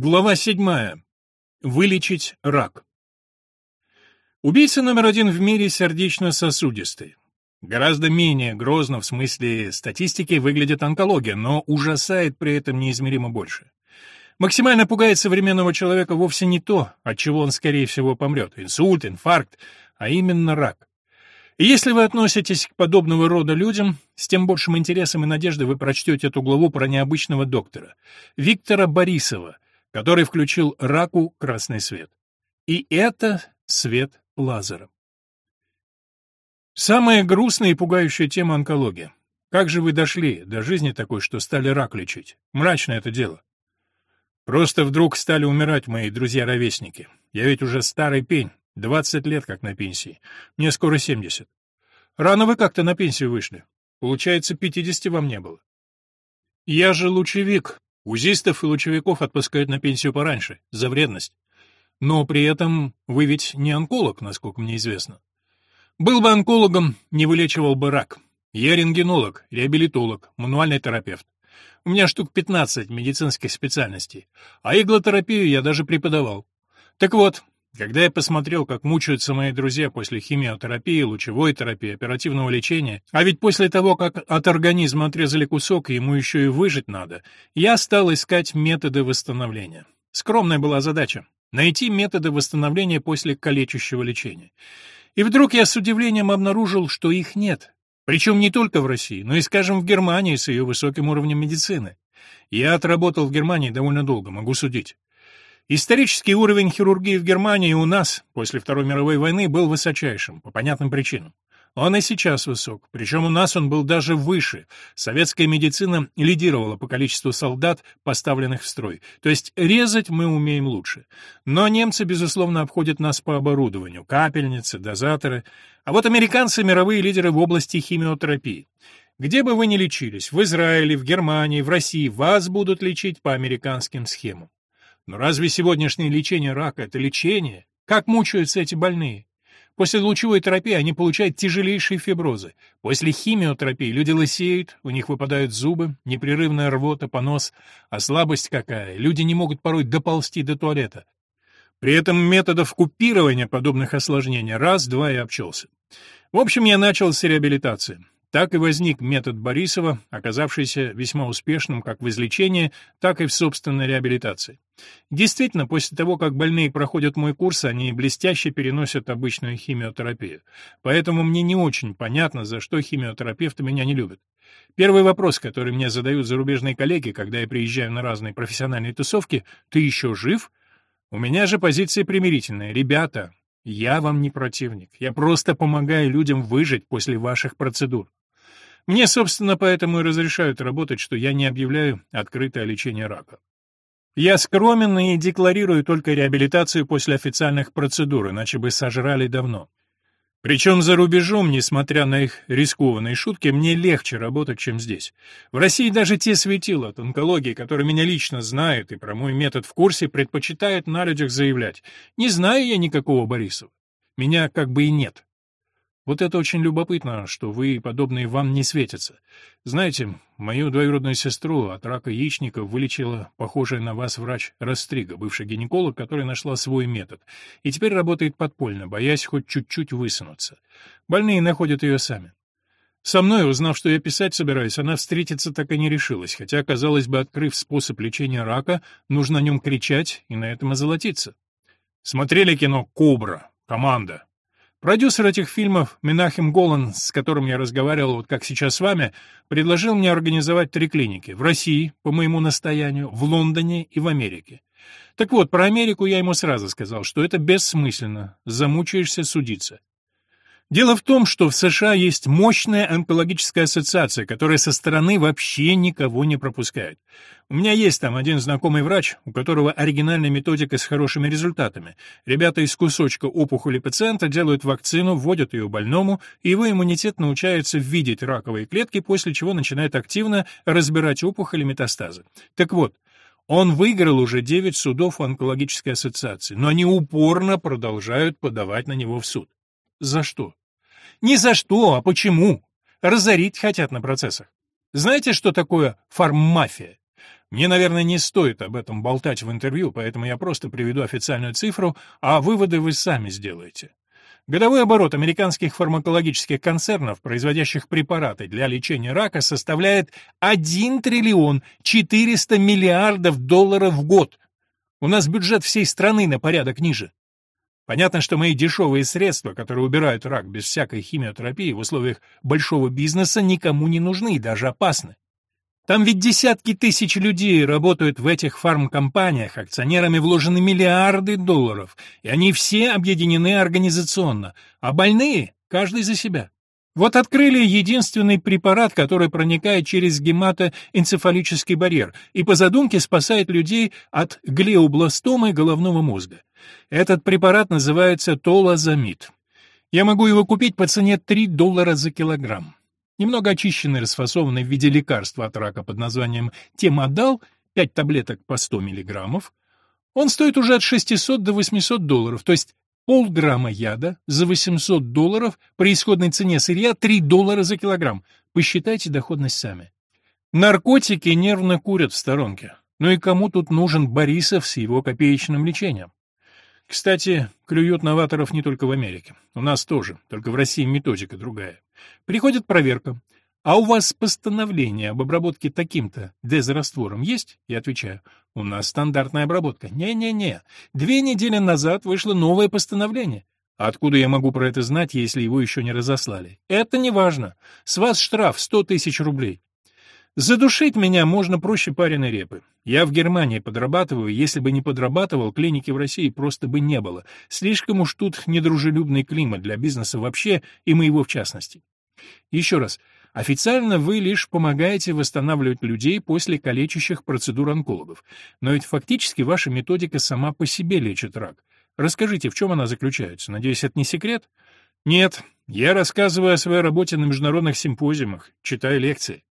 Глава седьмая. Вылечить рак. Убийца номер один в мире сердечно-сосудистый. Гораздо менее грозно в смысле статистики выглядит онкология, но ужасает при этом неизмеримо больше. Максимально пугает современного человека вовсе не то, от чего он, скорее всего, помрет — инсульт, инфаркт, а именно рак. И если вы относитесь к подобного рода людям, с тем большим интересом и надеждой вы прочтете эту главу про необычного доктора, Виктора Борисова, который включил раку красный свет. И это свет лазером. Самая грустная и пугающая тема онкология. Как же вы дошли до жизни такой, что стали рак лечить? Мрачное это дело. Просто вдруг стали умирать мои друзья-ровесники. Я ведь уже старый пень, 20 лет как на пенсии. Мне скоро 70. Рано вы как-то на пенсию вышли. Получается, 50 вам не было. Я же лучевик. Узистов и лучевиков отпускают на пенсию пораньше, за вредность. Но при этом вы ведь не онколог, насколько мне известно. Был бы онкологом, не вылечивал бы рак. Я рентгенолог, реабилитолог, мануальный терапевт. У меня штук 15 медицинских специальностей, а иглотерапию я даже преподавал. Так вот, когда я посмотрел, как мучаются мои друзья после химиотерапии, лучевой терапии, оперативного лечения, а ведь после того, как от организма отрезали кусок, ему еще и выжить надо, я стал искать методы восстановления. Скромная была задача — найти методы восстановления после калечащего лечения. И вдруг я с удивлением обнаружил, что их нет. Причем не только в России, но и, скажем, в Германии с ее высоким уровнем медицины. Я отработал в Германии довольно долго, могу судить. Исторический уровень хирургии в Германии у нас после Второй мировой войны был высочайшим, по понятным причинам. Он и сейчас высок, причем у нас он был даже выше. Советская медицина лидировала по количеству солдат, поставленных в строй. То есть резать мы умеем лучше. Но немцы, безусловно, обходят нас по оборудованию. Капельницы, дозаторы. А вот американцы — мировые лидеры в области химиотерапии. Где бы вы ни лечились, в Израиле, в Германии, в России, вас будут лечить по американским схемам. Но разве сегодняшнее лечение рака — это лечение? Как мучаются эти больные? После лучевой терапии они получают тяжелейшие фиброзы. После химиотерапии люди лысеют, у них выпадают зубы, непрерывная рвота, понос. А слабость какая, люди не могут порой доползти до туалета. При этом методов купирования подобных осложнений раз-два и обчелся. В общем, я начал с реабилитации. Так и возник метод Борисова, оказавшийся весьма успешным как в излечении, так и в собственной реабилитации. Действительно, после того, как больные проходят мой курс, они блестяще переносят обычную химиотерапию. Поэтому мне не очень понятно, за что химиотерапевты меня не любят. Первый вопрос, который мне задают зарубежные коллеги, когда я приезжаю на разные профессиональные тусовки, «Ты еще жив?» У меня же позиция примирительная. «Ребята, я вам не противник. Я просто помогаю людям выжить после ваших процедур. Мне, собственно, поэтому и разрешают работать, что я не объявляю открытое лечение рака. Я скромен и декларирую только реабилитацию после официальных процедур, иначе бы сожрали давно. Причем за рубежом, несмотря на их рискованные шутки, мне легче работать, чем здесь. В России даже те светила от онкологии, которые меня лично знают и про мой метод в курсе, предпочитают на людях заявлять. Не знаю я никакого Борисова. Меня как бы и нет. Вот это очень любопытно, что вы подобные вам не светятся. Знаете, мою двоюродную сестру от рака яичника вылечила похожая на вас врач Растрига, бывший гинеколог, который нашла свой метод, и теперь работает подпольно, боясь хоть чуть-чуть высунуться. Больные находят ее сами. Со мной, узнав, что я писать собираюсь, она встретиться так и не решилась, хотя, казалось бы, открыв способ лечения рака, нужно о нем кричать и на этом озолотиться. Смотрели кино «Кобра», «Команда», Продюсер этих фильмов, Менахем Голан, с которым я разговаривал, вот как сейчас с вами, предложил мне организовать три клиники. В России, по моему настоянию, в Лондоне и в Америке. Так вот, про Америку я ему сразу сказал, что это бессмысленно, замучаешься судиться. Дело в том, что в США есть мощная онкологическая ассоциация, которая со стороны вообще никого не пропускает. У меня есть там один знакомый врач, у которого оригинальная методика с хорошими результатами. Ребята из кусочка опухоли пациента делают вакцину, вводят ее больному, и его иммунитет научается видеть раковые клетки, после чего начинает активно разбирать опухоли метастазы. Так вот, он выиграл уже 9 судов онкологической ассоциации, но они упорно продолжают подавать на него в суд. За что? Не за что, а почему. Разорить хотят на процессах. Знаете, что такое фарммафия? Мне, наверное, не стоит об этом болтать в интервью, поэтому я просто приведу официальную цифру, а выводы вы сами сделаете. Годовой оборот американских фармакологических концернов, производящих препараты для лечения рака, составляет 1 триллион 400 миллиардов долларов в год. У нас бюджет всей страны на порядок ниже. Понятно, что мои дешевые средства, которые убирают рак без всякой химиотерапии в условиях большого бизнеса, никому не нужны и даже опасны. Там ведь десятки тысяч людей работают в этих фармкомпаниях, акционерами вложены миллиарды долларов, и они все объединены организационно, а больные — каждый за себя. Вот открыли единственный препарат, который проникает через гематоэнцефалический барьер и по задумке спасает людей от глиобластомы головного мозга. Этот препарат называется толазамид. Я могу его купить по цене 3 доллара за килограмм. Немного очищенный, расфасованный в виде лекарства от рака под названием Темодал, 5 таблеток по 100 миллиграммов, он стоит уже от 600 до 800 долларов, то есть полграмма яда за 800 долларов при исходной цене сырья 3 доллара за килограмм. Посчитайте доходность сами. Наркотики нервно курят в сторонке. Ну и кому тут нужен Борисов с его копеечным лечением? Кстати, клюют новаторов не только в Америке. У нас тоже, только в России методика другая. Приходит проверка. А у вас постановление об обработке таким-то дезраствором есть? Я отвечаю. У нас стандартная обработка. Не-не-не. Две недели назад вышло новое постановление. Откуда я могу про это знать, если его еще не разослали? Это не важно. С вас штраф 100 тысяч рублей. Задушить меня можно проще пареной репы. Я в Германии подрабатываю, если бы не подрабатывал, клиники в России просто бы не было. Слишком уж тут недружелюбный климат для бизнеса вообще и моего в частности. Еще раз, официально вы лишь помогаете восстанавливать людей после калечащих процедур онкологов. Но ведь фактически ваша методика сама по себе лечит рак. Расскажите, в чем она заключается? Надеюсь, это не секрет? Нет, я рассказываю о своей работе на международных симпозиумах, читаю лекции.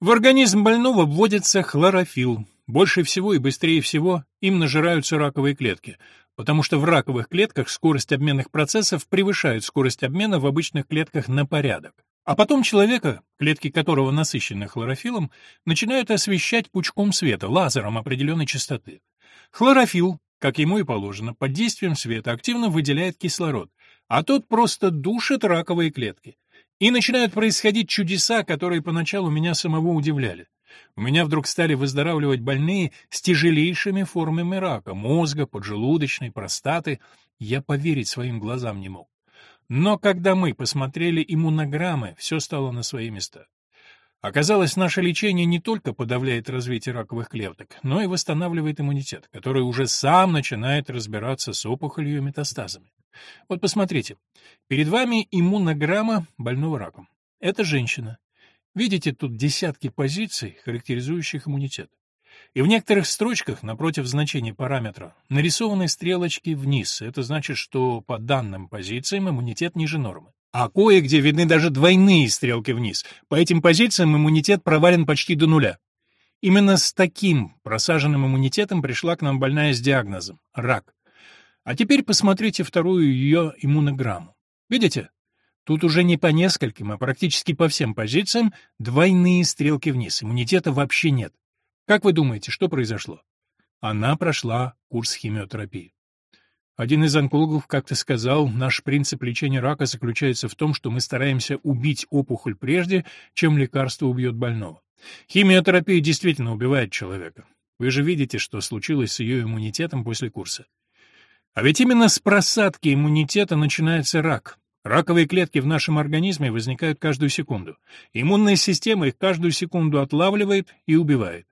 В организм больного вводится хлорофилл. Больше всего и быстрее всего им нажираются раковые клетки, потому что в раковых клетках скорость обменных процессов превышает скорость обмена в обычных клетках на порядок. А потом человека, клетки которого насыщены хлорофиллом, начинают освещать пучком света, лазером определенной частоты. Хлорофилл, как ему и положено, под действием света активно выделяет кислород, а тот просто душит раковые клетки. И начинают происходить чудеса, которые поначалу меня самого удивляли. У меня вдруг стали выздоравливать больные с тяжелейшими формами рака, мозга, поджелудочной, простаты. Я поверить своим глазам не мог. Но когда мы посмотрели иммунограммы, все стало на свои места. Оказалось, наше лечение не только подавляет развитие раковых клеток, но и восстанавливает иммунитет, который уже сам начинает разбираться с опухолью и метастазами. Вот посмотрите, перед вами иммунограмма больного раком. Это женщина. Видите тут десятки позиций, характеризующих иммунитет. И в некоторых строчках напротив значения параметра нарисованы стрелочки вниз. Это значит, что по данным позициям иммунитет ниже нормы. А кое-где видны даже двойные стрелки вниз. По этим позициям иммунитет провален почти до нуля. Именно с таким просаженным иммунитетом пришла к нам больная с диагнозом – рак. А теперь посмотрите вторую ее иммунограмму. Видите? Тут уже не по нескольким, а практически по всем позициям двойные стрелки вниз. Иммунитета вообще нет. Как вы думаете, что произошло? Она прошла курс химиотерапии. Один из онкологов как-то сказал, наш принцип лечения рака заключается в том, что мы стараемся убить опухоль прежде, чем лекарство убьет больного. Химиотерапия действительно убивает человека. Вы же видите, что случилось с ее иммунитетом после курса. А ведь именно с просадки иммунитета начинается рак. Раковые клетки в нашем организме возникают каждую секунду. Иммунная система их каждую секунду отлавливает и убивает.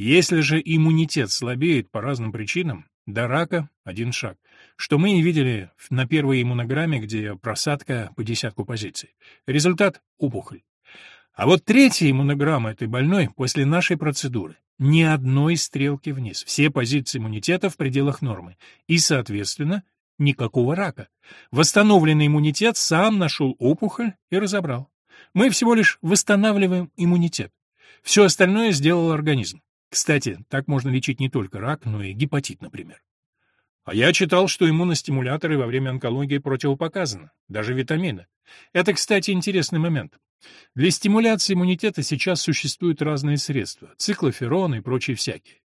Если же иммунитет слабеет по разным причинам, до рака один шаг, что мы и видели на первой иммунограмме, где просадка по десятку позиций. Результат — опухоль. А вот третья иммунограмма этой больной после нашей процедуры ни одной стрелки вниз, все позиции иммунитета в пределах нормы, и, соответственно, никакого рака. Восстановленный иммунитет сам нашел опухоль и разобрал. Мы всего лишь восстанавливаем иммунитет. Все остальное сделал организм. Кстати, так можно лечить не только рак, но и гепатит, например. А я читал, что иммуностимуляторы во время онкологии противопоказаны, даже витамины. Это, кстати, интересный момент. Для стимуляции иммунитета сейчас существуют разные средства, циклоферон и прочие всякие.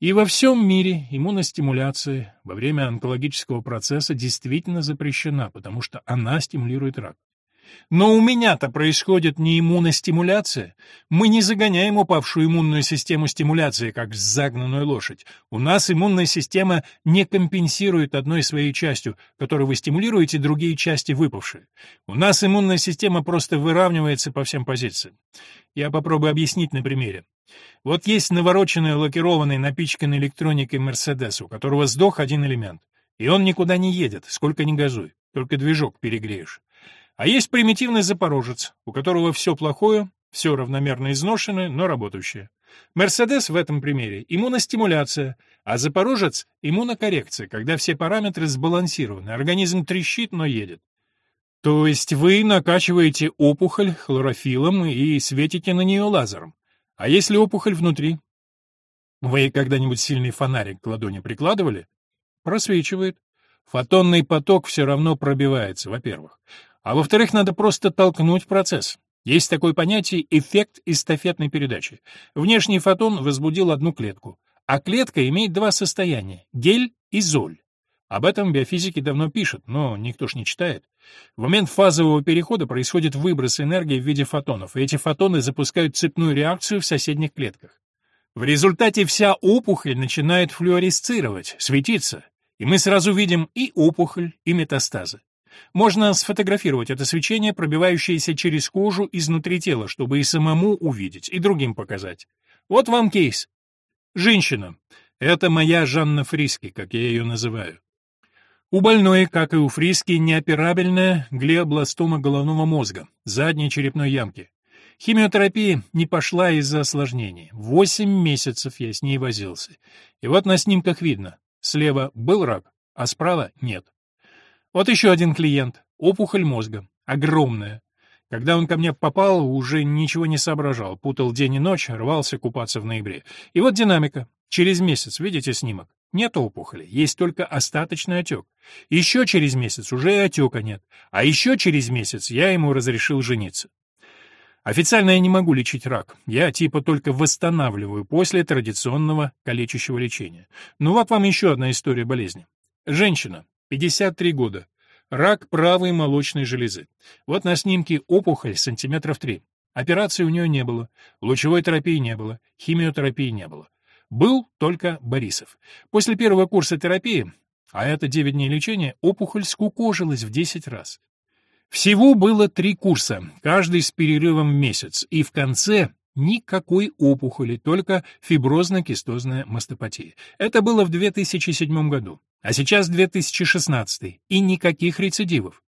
И во всем мире иммуностимуляция во время онкологического процесса действительно запрещена, потому что она стимулирует рак. Но у меня-то происходит не иммуностимуляция. Мы не загоняем упавшую иммунную систему стимуляции, как загнанную лошадь. У нас иммунная система не компенсирует одной своей частью, которую вы стимулируете, другие части выпавшие. У нас иммунная система просто выравнивается по всем позициям. Я попробую объяснить на примере. Вот есть навороченный, лакированный, напичканный электроникой Мерседес, у которого сдох один элемент. И он никуда не едет, сколько ни газуй, только движок перегреешь. А есть примитивный запорожец, у которого все плохое, все равномерно изношенное, но работающее. Мерседес в этом примере — иммуностимуляция, а запорожец — иммунокоррекция, когда все параметры сбалансированы, организм трещит, но едет. То есть вы накачиваете опухоль хлорофилом и светите на нее лазером. А если опухоль внутри? Вы когда-нибудь сильный фонарик к ладони прикладывали? Просвечивает. Фотонный поток все равно пробивается, во-первых. А во-вторых, надо просто толкнуть процесс. Есть такое понятие «эффект эстафетной передачи». Внешний фотон возбудил одну клетку, а клетка имеет два состояния — гель и золь. Об этом биофизики давно пишут, но никто ж не читает. В момент фазового перехода происходит выброс энергии в виде фотонов, и эти фотоны запускают цепную реакцию в соседних клетках. В результате вся опухоль начинает флуоресцировать, светиться, и мы сразу видим и опухоль, и метастазы. Можно сфотографировать это свечение, пробивающееся через кожу изнутри тела, чтобы и самому увидеть, и другим показать. Вот вам кейс. Женщина. Это моя Жанна Фриски, как я ее называю. У больной, как и у Фриски, неоперабельная глиобластома головного мозга, задней черепной ямки. Химиотерапия не пошла из-за осложнений. Восемь месяцев я с ней возился. И вот на снимках видно. Слева был рак, а справа нет. Вот еще один клиент. Опухоль мозга. Огромная. Когда он ко мне попал, уже ничего не соображал, путал день и ночь, рвался купаться в ноябре. И вот динамика. Через месяц, видите снимок? Нет опухоли, есть только остаточный отек. Еще через месяц уже и отека нет. А еще через месяц я ему разрешил жениться. Официально я не могу лечить рак. Я типа только восстанавливаю после традиционного калечащего лечения. Ну вот вам еще одна история болезни. Женщина, 53 года. Рак правой молочной железы. Вот на снимке опухоль сантиметров 3. Операции у нее не было, лучевой терапии не было, химиотерапии не было. Был только Борисов. После первого курса терапии, а это 9 дней лечения, опухоль скукожилась в 10 раз. Всего было три курса, каждый с перерывом в месяц, и в конце никакой опухоли, только фиброзно-кистозная мастопатия. Это было в 2007 году. А сейчас 2016 и никаких рецидивов.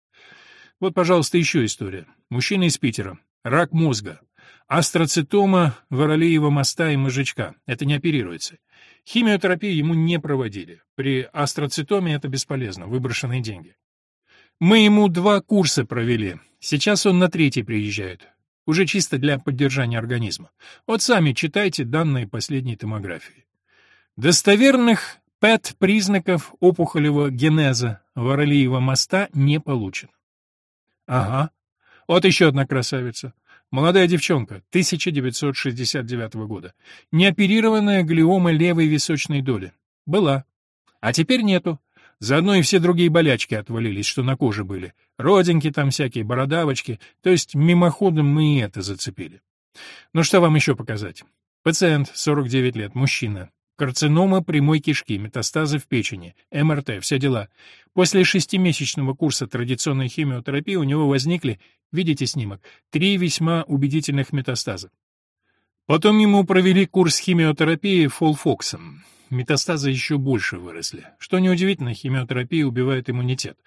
Вот, пожалуйста, еще история. Мужчина из Питера. Рак мозга. Астроцитома воролеева моста и мозжечка. Это не оперируется. Химиотерапию ему не проводили. При астроцитоме это бесполезно, выброшенные деньги. Мы ему два курса провели. Сейчас он на третий приезжает. Уже чисто для поддержания организма. Вот сами читайте данные последней томографии. Достоверных ПЭТ признаков опухолевого генеза Воролиева моста не получено. Ага. Вот еще одна красавица. Молодая девчонка, 1969 года. Неоперированная глиома левой височной доли. Была. А теперь нету. Заодно и все другие болячки отвалились, что на коже были. Родинки там всякие, бородавочки. То есть мимоходом мы и это зацепили. Ну что вам еще показать? Пациент, 49 лет, мужчина, Карцинома прямой кишки, метастазы в печени, МРТ, все дела. После шестимесячного курса традиционной химиотерапии у него возникли, видите снимок, три весьма убедительных метастаза. Потом ему провели курс химиотерапии фолфоксом. Метастазы еще больше выросли. Что неудивительно, химиотерапия убивает иммунитет.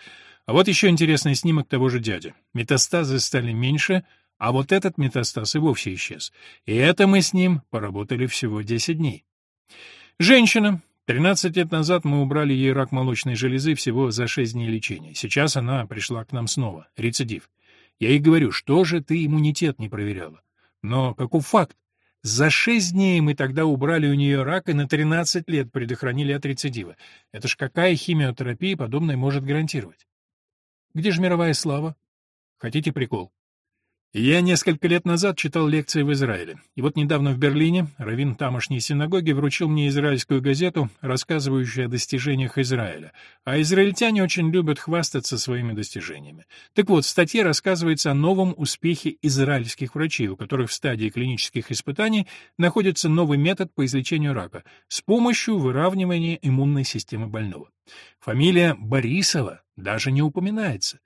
А вот еще интересный снимок того же дяди. Метастазы стали меньше, а вот этот метастаз и вовсе исчез. И это мы с ним поработали всего 10 дней. Женщина. 13 лет назад мы убрали ей рак молочной железы всего за 6 дней лечения. Сейчас она пришла к нам снова. Рецидив. Я ей говорю, что же ты иммунитет не проверяла? Но каков факт? За 6 дней мы тогда убрали у нее рак и на 13 лет предохранили от рецидива. Это ж какая химиотерапия подобное может гарантировать? Где же мировая слава? Хотите прикол? Я несколько лет назад читал лекции в Израиле. И вот недавно в Берлине раввин тамошней синагоги вручил мне израильскую газету, рассказывающую о достижениях Израиля. А израильтяне очень любят хвастаться своими достижениями. Так вот, в статье рассказывается о новом успехе израильских врачей, у которых в стадии клинических испытаний находится новый метод по излечению рака с помощью выравнивания иммунной системы больного. Фамилия Борисова даже не упоминается.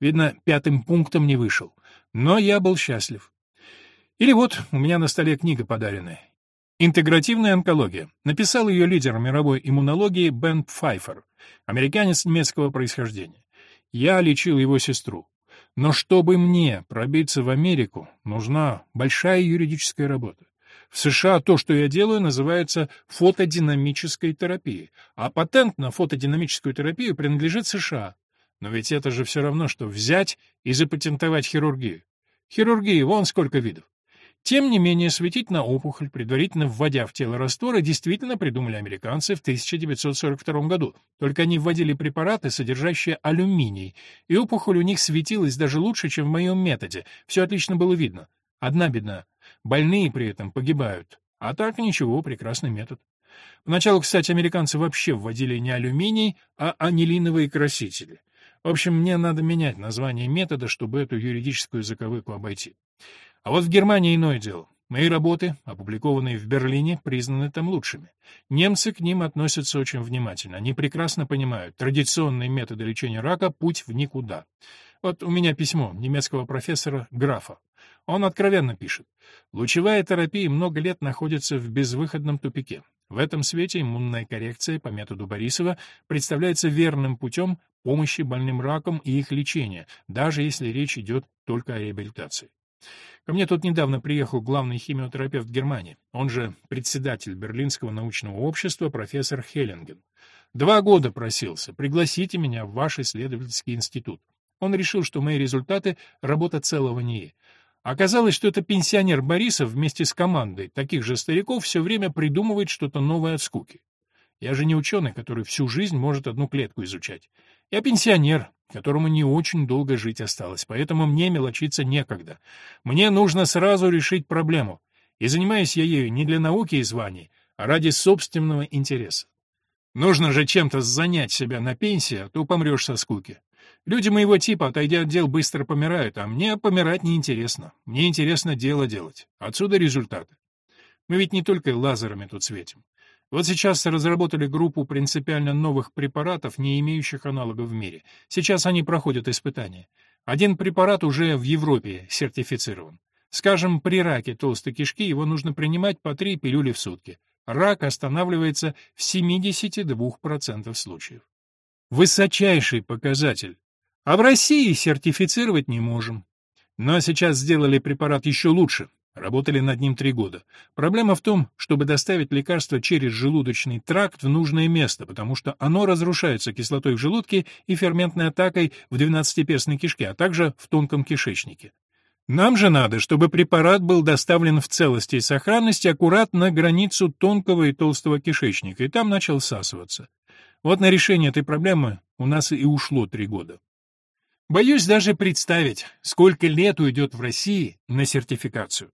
Видно, пятым пунктом не вышел. Но я был счастлив. Или вот, у меня на столе книга подаренная. «Интегративная онкология». Написал ее лидер мировой иммунологии Бен Пфайфер, американец немецкого происхождения. Я лечил его сестру. Но чтобы мне пробиться в Америку, нужна большая юридическая работа. В США то, что я делаю, называется фотодинамической терапией, а патент на фотодинамическую терапию принадлежит США. Но ведь это же все равно, что взять и запатентовать хирургию. Хирургии вон сколько видов. Тем не менее, светить на опухоль, предварительно вводя в тело растворы, действительно придумали американцы в 1942 году. Только они вводили препараты, содержащие алюминий, и опухоль у них светилась даже лучше, чем в моем методе. Все отлично было видно. Одна беда. Больные при этом погибают. А так ничего, прекрасный метод. Поначалу, кстати, американцы вообще вводили не алюминий, а анилиновые красители. В общем, мне надо менять название метода, чтобы эту юридическую заковыку обойти. А вот в Германии иное дело. Мои работы, опубликованные в Берлине, признаны там лучшими. Немцы к ним относятся очень внимательно. Они прекрасно понимают, традиционные методы лечения рака — путь в никуда. Вот у меня письмо немецкого профессора Графа. Он откровенно пишет. Лучевая терапия много лет находится в безвыходном тупике. В этом свете иммунная коррекция по методу Борисова представляется верным путем помощи больным раком и их лечения, даже если речь идет только о реабилитации. Ко мне тут недавно приехал главный химиотерапевт Германии, он же председатель Берлинского научного общества профессор Хеллинген. Два года просился, пригласите меня в ваш исследовательский институт. Он решил, что мои результаты — работа целого НИИ. Оказалось, что это пенсионер Борисов вместе с командой таких же стариков все время придумывает что-то новое от скуки. Я же не ученый, который всю жизнь может одну клетку изучать. Я пенсионер, которому не очень долго жить осталось, поэтому мне мелочиться некогда. Мне нужно сразу решить проблему, и занимаюсь я ею не для науки и званий, а ради собственного интереса. Нужно же чем-то занять себя на пенсии, а то помрешь со скуки. Люди моего типа, отойдя от дел, быстро помирают, а мне помирать неинтересно. Мне интересно дело делать. Отсюда результаты. Мы ведь не только лазерами тут светим. Вот сейчас разработали группу принципиально новых препаратов, не имеющих аналогов в мире. Сейчас они проходят испытания. Один препарат уже в Европе сертифицирован. Скажем, при раке толстой кишки его нужно принимать по три пилюли в сутки. Рак останавливается в 72% случаев. Высочайший показатель. А в России сертифицировать не можем. Но сейчас сделали препарат еще лучше. Работали над ним три года. Проблема в том, чтобы доставить лекарство через желудочный тракт в нужное место, потому что оно разрушается кислотой в желудке и ферментной атакой в двенадцатиперстной кишке, а также в тонком кишечнике. Нам же надо, чтобы препарат был доставлен в целости и сохранности аккуратно на границу тонкого и толстого кишечника, и там начал всасываться. Вот на решение этой проблемы у нас и ушло три года. Боюсь даже представить, сколько лет уйдет в России на сертификацию.